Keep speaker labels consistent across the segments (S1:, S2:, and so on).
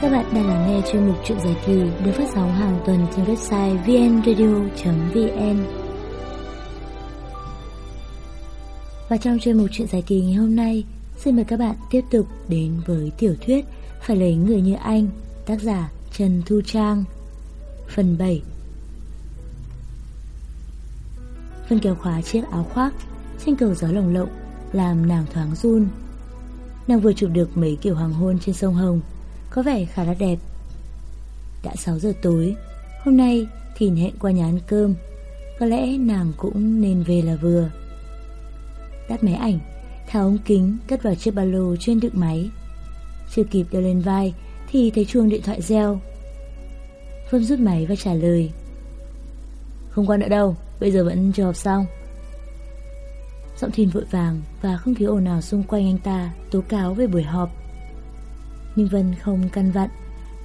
S1: Các bạn đang lắng nghe chuyên mục chuyện giải kỳ được phát sóng hàng tuần trên website vnradio.vn Và trong chuyên mục chuyện giải kỳ ngày hôm nay, xin mời các bạn tiếp tục đến với tiểu thuyết Phải lấy người như anh, tác giả Trần Thu Trang. Phần 7 Vân kéo khóa chiếc áo khoác Trên cầu gió lồng lộng Làm nàng thoáng run. Nàng vừa chụp được mấy kiểu hoàng hôn trên sông Hồng có vẻ khá là đẹp. Đã 6 giờ tối, Hôm nay Thìn hẹn qua nhà ăn cơm, Có lẽ nàng cũng nên về là vừa. Đắt máy ảnh, Tháo ống kính, cất vào chiếc ba lô chuyên đựng máy. Chưa kịp đeo lên vai Thì thấy chuông điện thoại reo. Phương rút máy và trả lời. Không qua nữa đâu, Bây giờ vẫn chưa học xong. Giọng Thìn vội vàng Và không khí ồn ào xung quanh anh ta Tố cáo về buổi họp. Nhưng Vân không căn vặn.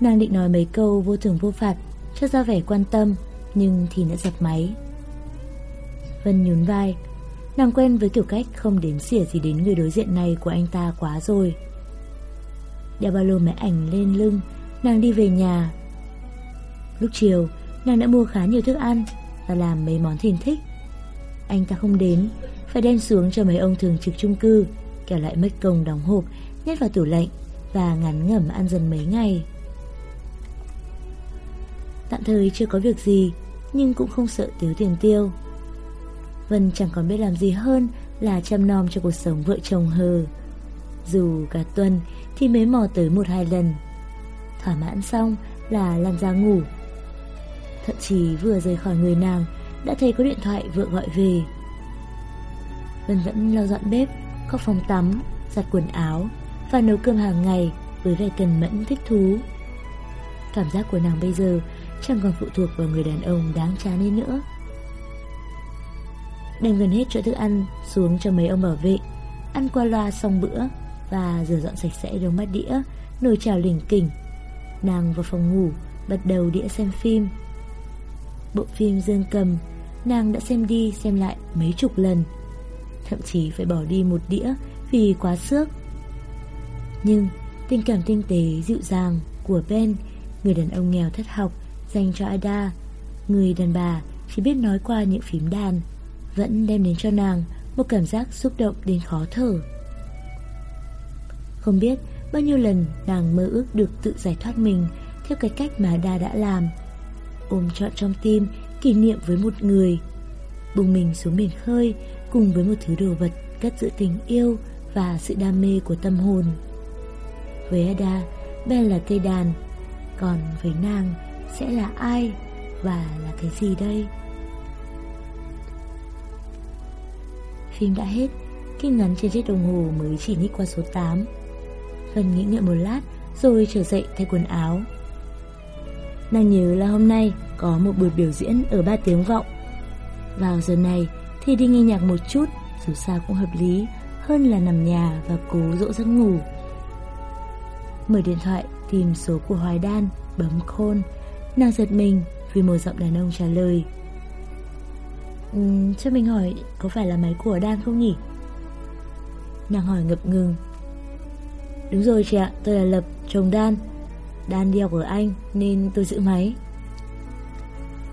S1: Nàng định nói mấy câu vô thưởng vô phạt, Cho ra vẻ quan tâm, Nhưng thì đã dập máy. Vân nhún vai. Nàng quen với kiểu cách không đếm xỉa gì đến người đối diện này của anh ta quá rồi. Đeo ba lô máy ảnh lên lưng, Nàng đi về nhà. Lúc chiều, Nàng đã mua khá nhiều thức ăn Và làm mấy món thìn thích. Anh ta không đến, Phải đem xuống cho mấy ông thường trực chung cư, Kẻo lại mất công đóng hộp, Nhét vào tủ lạnh. Và ngắn ngẩm ăn dần mấy ngày. Tạm thời chưa có việc gì, Nhưng cũng không sợ thiếu tiền tiêu. Vân chẳng còn biết làm gì hơn Là chăm nom cho cuộc sống vợ chồng hờ. Dù cả tuần Thì mới mò tới một hai lần. Thỏa mãn xong là lăn ra ngủ. Thậm chí vừa rời khỏi người nàng, Đã thấy có điện thoại vợ gọi về. Vân vẫn lau dọn bếp, Khóc phòng tắm, Giặt quần áo. Và nấu cơm hàng ngày Với vẻ cần mẫn thích thú. Cảm giác của nàng bây giờ Chẳng còn phụ thuộc vào người đàn ông đáng chán ấy nữa. Đem gần hết chỗ thức ăn Xuống cho mấy ông bảo vệ, Ăn qua loa xong bữa Và rửa dọn sạch sẽ đống bát đĩa, Nồi chảo lỉnh kỉnh. Nàng vào phòng ngủ Bật đầu đĩa xem phim. Bộ phim Dương Cầm, Nàng đã xem đi xem lại mấy chục lần. Thậm chí phải bỏ đi một đĩa Vì quá sức. Nhưng, tình cảm tinh tế, dịu dàng Của Ben, Người đàn ông nghèo thất học, Dành cho Ada, Người đàn bà chỉ biết nói qua những phím đàn, Vẫn đem đến cho nàng Một cảm giác xúc động đến khó thở. Không biết bao nhiêu lần nàng mơ ước được tự giải thoát mình Theo cái cách mà Ada đã làm, ôm trọn trong tim kỷ niệm với một người, bùng mình xuống biển khơi cùng với một thứ đồ vật cất giữ tình yêu và sự đam mê của tâm hồn với Ada Ben là cây đàn. Còn với nàng sẽ là ai và là cái gì đây? Phim đã hết. Kinh ngắn trên chiếc đồng hồ mới chỉ nhích qua số 8 Vân nghĩ ngợi một lát rồi trở dậy thay quần áo. Nàng nhớ là hôm nay có một buổi biểu diễn ở ba tiếng vọng. Vào giờ này thì đi nghe nhạc một chút, dù sao cũng hợp lý, hơn là nằm nhà và cố dỗ giấc ngủ. Mở điện thoại tìm số của Hoài Đan, bấm khôn. Nàng giật mình vì một giọng đàn ông trả lời. Um, cho mình hỏi có phải là máy của Đan không nhỉ? Nàng hỏi ngập ngừng. Đúng rồi chị ạ, tôi là Lập, chồng Đan. Đan đi học ở Anh nên tôi giữ máy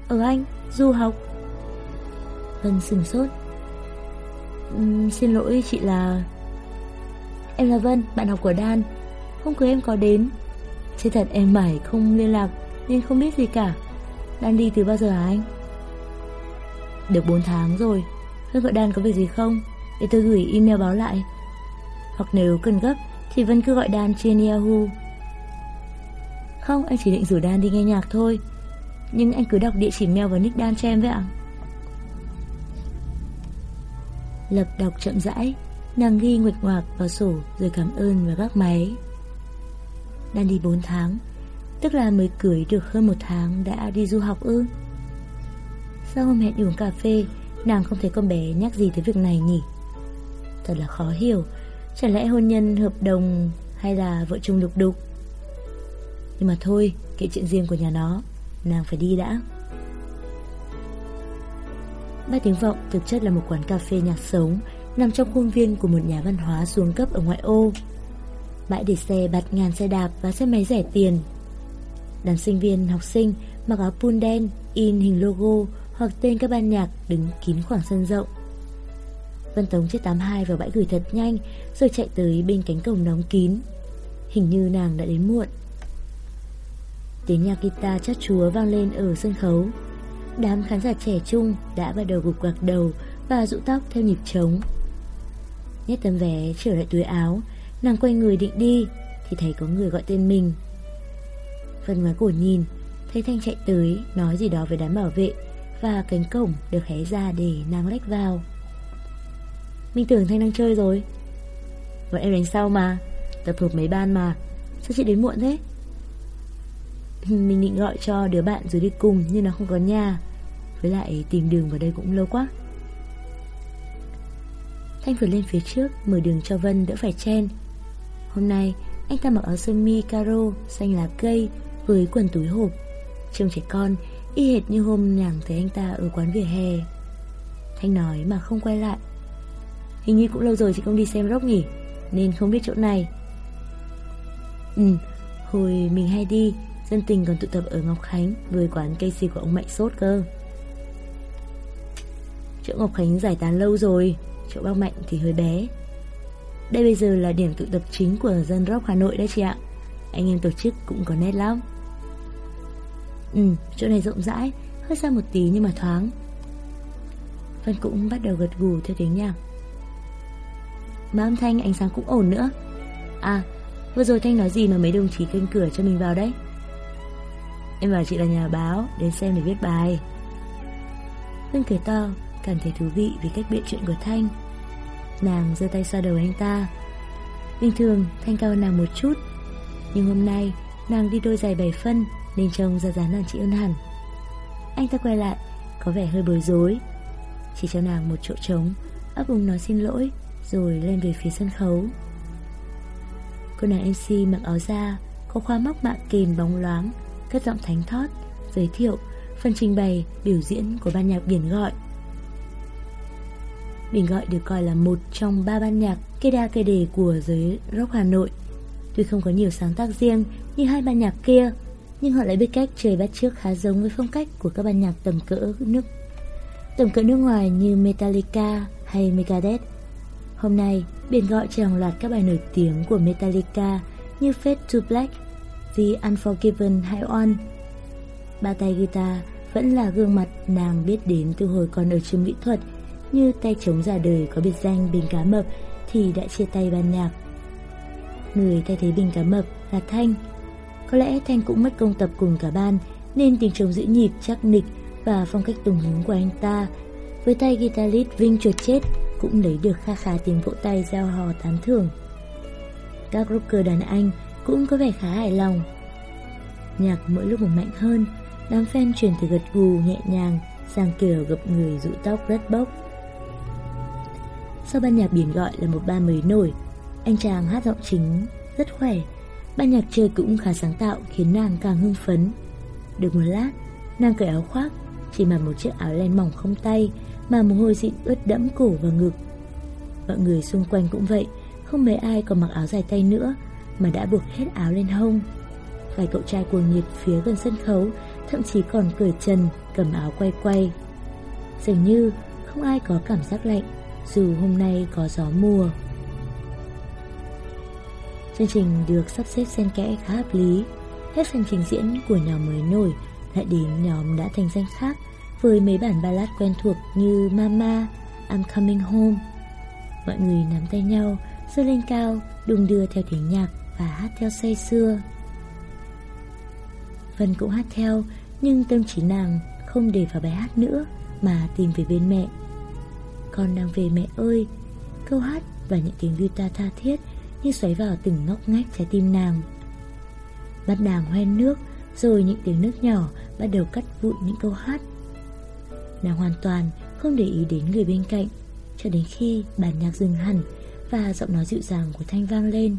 S1: Ở Anh, du học Vân sừng sốt uhm, Xin lỗi chị là Em là Vân, bạn học của Đan Hôm cưới em có đến. Chứ thật em mải không liên lạc Nên không biết gì cả. Đan đi từ bao giờ hả anh? Được 4 tháng rồi. Vân gọi Đan có việc gì không? Để tôi gửi email báo lại. Hoặc nếu cần gấp Thì Vân cứ gọi Đan trên Yahoo. Không, anh chỉ định rủ Đan đi nghe nhạc thôi. Nhưng anh cứ đọc địa chỉ mail và nick Đan cho em vậy ạ. Lập đọc chậm rãi Nàng ghi nguệch ngoạc vào sổ Rồi cảm ơn và gác máy đang đi 4 tháng, Tức là mới cưới được hơn một tháng Đã đi du học ư? Sao hôm hẹn uống cà phê, Nàng không thấy con bé nhắc gì tới việc này nhỉ? Thật là khó hiểu Chẳng lẽ hôn nhân hợp đồng Hay là vợ chồng lục đục? Nhưng mà thôi Kệ chuyện riêng của nhà nó, Nàng phải đi đã. Ba tiếng vọng thực chất là một quán cà phê nhạc sống Nằm trong khuôn viên của một nhà văn hóa xuống cấp ở ngoại ô. Bãi để xe bạt ngàn xe đạp và xe máy rẻ tiền Đám sinh viên, học sinh mặc áo pun đen, in hình logo hoặc tên các ban nhạc đứng kín khoảng sân rộng. Vân Tống chiếc 82 vào bãi gửi thật nhanh rồi chạy tới bên cánh cổng đóng kín. Hình như nàng đã đến muộn. Tiếng nhạc guitar chát chúa vang lên ở sân khấu. Đám khán giả trẻ trung đã bắt đầu gục gạc đầu và rũ tóc theo nhịp trống. Nhét tấm vé trở lại túi áo, nàng quay người định đi thì thấy có người gọi tên mình. Vân ngoái cổ nhìn, thấy Thanh chạy tới, nói gì đó với đám bảo vệ và cánh cổng được hé ra để nàng lách vào. Mình tưởng Thanh đang chơi rồi. Bọn em đánh sau mà, tập hợp mấy ban mà, sao chị đến muộn thế? Mình định gọi cho đứa bạn rồi đi cùng nhưng nó không có nhà Với lại tìm đường vào đây cũng lâu quá Thanh vượt lên phía trước Mở đường cho Vân đỡ phải chen Hôm nay, anh ta mặc áo sơ mi caro, Xanh lá cây, Với quần túi hộp. Trông trẻ con, Y hệt như hôm nàng thấy anh ta ở quán vỉa hè. Thanh nói mà không quay lại. Hình như cũng lâu rồi chị không đi xem rock nhỉ? Nên không biết chỗ này. Ừ Hồi mình hay đi, Dân tình còn tụ tập ở Ngọc Khánh Với quán cây xì của ông Mạnh Sốt cơ. Chỗ Ngọc Khánh giải tán lâu rồi, Chỗ bác Mạnh thì hơi bé. Đây bây giờ là điểm tụ tập chính Của dân rock Hà Nội đấy chị ạ. Anh em tổ chức cũng có nét lắm. Ừ, chỗ này rộng rãi Hơi xa một tí nhưng mà thoáng. Vân cũng bắt đầu gật gù theo tiếng nhạc. Mà âm thanh ánh sáng cũng ổn nữa. À, vừa rồi Thanh nói gì mà mấy đồng chí canh cửa cho mình vào đấy? Em bảo chị là nhà báo Đến xem để viết bài. Vân cười to Cảm thấy thú vị vì cách biện chuyện của Thanh. Nàng giơ tay xoa đầu anh ta. Bình thường Thanh cao hơn nàng một chút. Nhưng hôm nay Nàng đi đôi giày bảy phân Nên trông ra dáng nàng chị hơn hẳn. Anh ta quay lại Có vẻ hơi bối rối. Chỉ cho nàng một chỗ trống ấp úng nói xin lỗi Rồi lên về phía sân khấu. Cô nàng MC mặc áo da Có khoa móc mạng kìm bóng loáng cất giọng thánh thót, giới thiệu, phần trình bày, biểu diễn của ban nhạc Biển Gọi. Bình Gọi được coi là một trong ba ban nhạc kê đa kê đề của giới rock Hà Nội. Tuy không có nhiều sáng tác riêng như hai ban nhạc kia, nhưng họ lại biết cách chơi bắt chước khá giống với phong cách của các ban nhạc tầm cỡ nước tầm cỡ nước ngoài như Metallica hay Megadeth. Hôm nay, Biển Gọi cho hàng loạt các bài nổi tiếng của Metallica như Fade to Black, The Unforgiven hay On. Ba tay guitar vẫn là gương mặt nàng biết đến từ hồi còn ở trường mỹ thuật như tay chống giả đời có biệt danh Bình Cá Mập thì đã chia tay ban nhạc. Người thay thế Bình Cá Mập là Thanh. Có lẽ Thanh cũng mất công tập cùng cả ban nên tiếng trống giữ nhịp chắc nịch và phong cách tùng hứng của anh ta với tay guitarist Vinh chuột chết cũng lấy được kha khá tiếng vỗ tay giao hò tán thưởng. Các rocker đàn anh cũng có vẻ khá hài lòng. Nhạc mỗi lúc một mạnh hơn, đám fan chuyển từ gật gù nhẹ nhàng sang kiểu gập người rũ tóc rất bốc do ban nhạc biển gọi là một ban mới nổi, anh chàng hát giọng chính rất khỏe. Ban nhạc chơi cũng khá sáng tạo khiến nàng càng hưng phấn. Được một lát, nàng cởi áo khoác, chỉ mặc một chiếc áo len mỏng không tay mà mồ hôi dịn ướt đẫm cổ và ngực. Mọi người xung quanh cũng vậy, không mấy ai còn mặc áo dài tay nữa mà đã buộc hết áo lên hông. Vài cậu trai cuồng nhiệt phía gần sân khấu thậm chí còn cởi trần, cầm áo quay quay. Dường như không ai có cảm giác lạnh dù hôm nay có gió mùa. Chương trình được sắp xếp xen kẽ khá hợp lý. Hết phần trình diễn của nhóm mới nổi lại đến nhóm đã thành danh khác với mấy bản ballad quen thuộc như Mama, I'm Coming Home. Mọi người nắm tay nhau, giơ lên cao, đùng đưa theo tiếng nhạc và hát theo say xưa. Vân cũng hát theo, nhưng tâm trí nàng không để vào bài hát nữa mà tìm về bên mẹ. Con đang về mẹ ơi, câu hát và những tiếng guitar tha thiết như xoáy vào từng ngóc ngách trái tim nàng. Bắt nàng hoen nước, rồi những tiếng nước nhỏ bắt đầu cắt vụn những câu hát. Nàng hoàn toàn không để ý đến người bên cạnh, cho đến khi bản nhạc dừng hẳn và giọng nói dịu dàng của Thanh vang lên.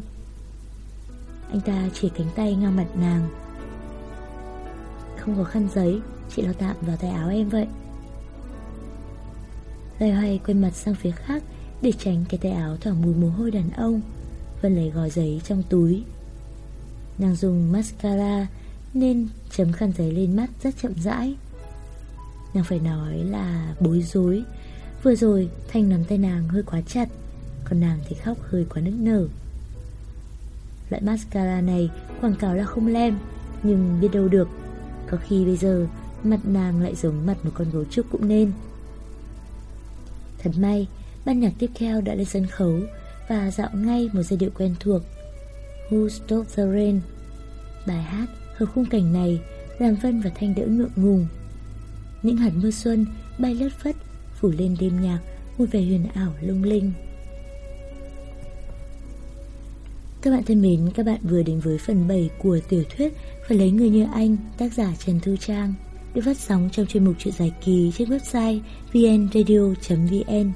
S1: Anh ta chỉ cánh tay ngang mặt nàng Không có khăn giấy Chị lo tạm vào tay áo em vậy Loay hoay quay mặt sang phía khác Để tránh cái tay áo thoảng mùi mồ hôi đàn ông Vân lấy gói giấy trong túi. Nàng dùng mascara Nên chấm khăn giấy lên mắt rất chậm rãi. Nàng phải nói là bối rối. Vừa rồi Thanh nắm tay nàng hơi quá chặt, Còn nàng thì khóc hơi quá nức nở. Loại mascara này quảng cáo là không lem, Nhưng biết đâu được. Có khi bây giờ mặt nàng lại giống mặt một con gấu trúc cũng nên. Thật may Ban nhạc tiếp theo đã lên sân khấu Và dạo ngay một giai điệu quen thuộc Who Stopped the Rain Bài hát hợp khung cảnh này Làm Vân và Thanh đỡ ngượng ngùng. Những hạt mưa xuân bay lất phất Phủ lên đêm nhạc Một vẻ huyền ảo lung linh. Các bạn thân mến, các bạn vừa đến với phần 7 của tiểu thuyết Phải lấy người như anh, tác giả Trần Thu Trang được phát sóng trong chuyên mục chuyện giải kỳ trên website vnradio.vn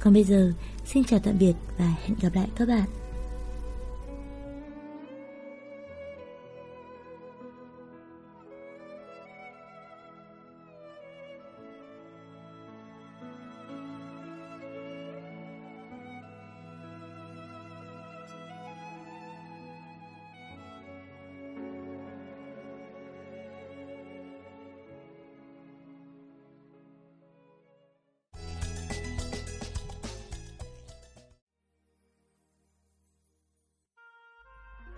S1: Còn bây giờ, xin chào tạm biệt và hẹn gặp lại các bạn.